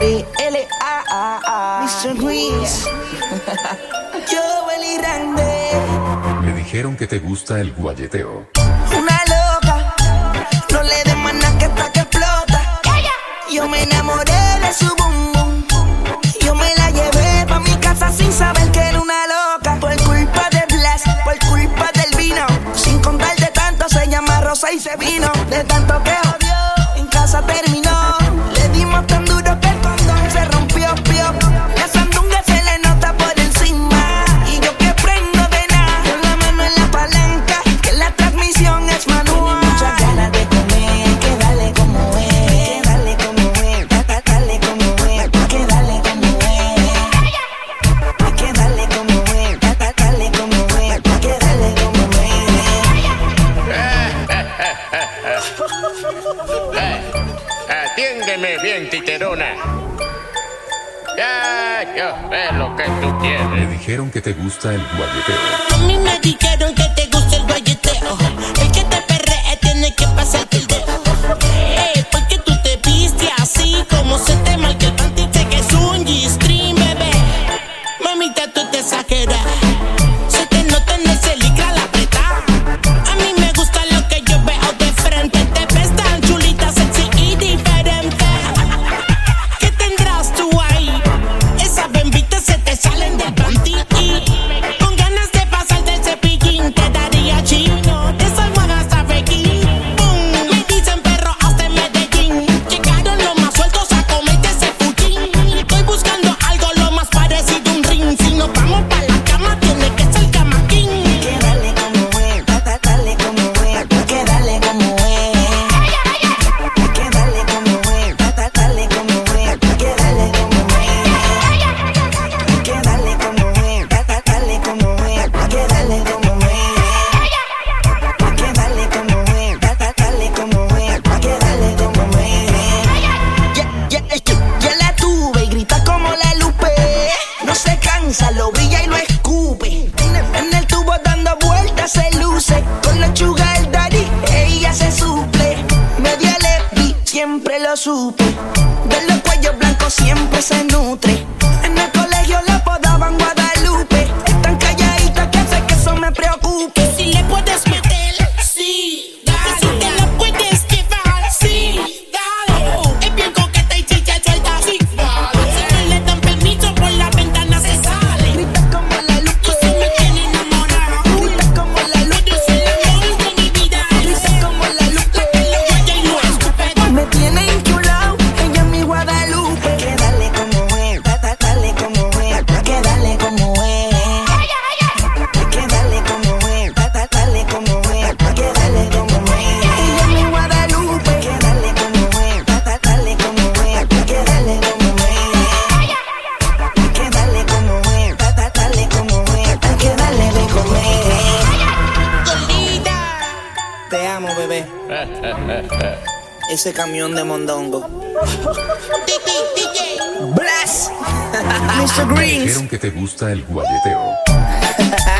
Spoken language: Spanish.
L-A-A-A Mr. Greens. Yo, Willy Rande. Me dijeron que te gusta el guayeteo. Una loca, no le des nada que hasta que explota. Yo me enamoré de su bum bum. Yo me la llevé pa' mi casa sin saber que era una loca. Por culpa de Blas, por culpa del vino. Sin contar de tanto, se llama Rosa y se vino. De tanto Eh, atiéndeme bien, titerona. Ya, yo sé lo que tú quieres. Me dijeron que te gusta el guayeteo. A mí me dijeron que te gusta el guayeteo. El que te perree tiene que pasarte el dedo. Hey, porque tú te viste así como se te supe. Ese camión de mondongo. Bless. Mr. Green. Dijeron que te gusta el guayeteo.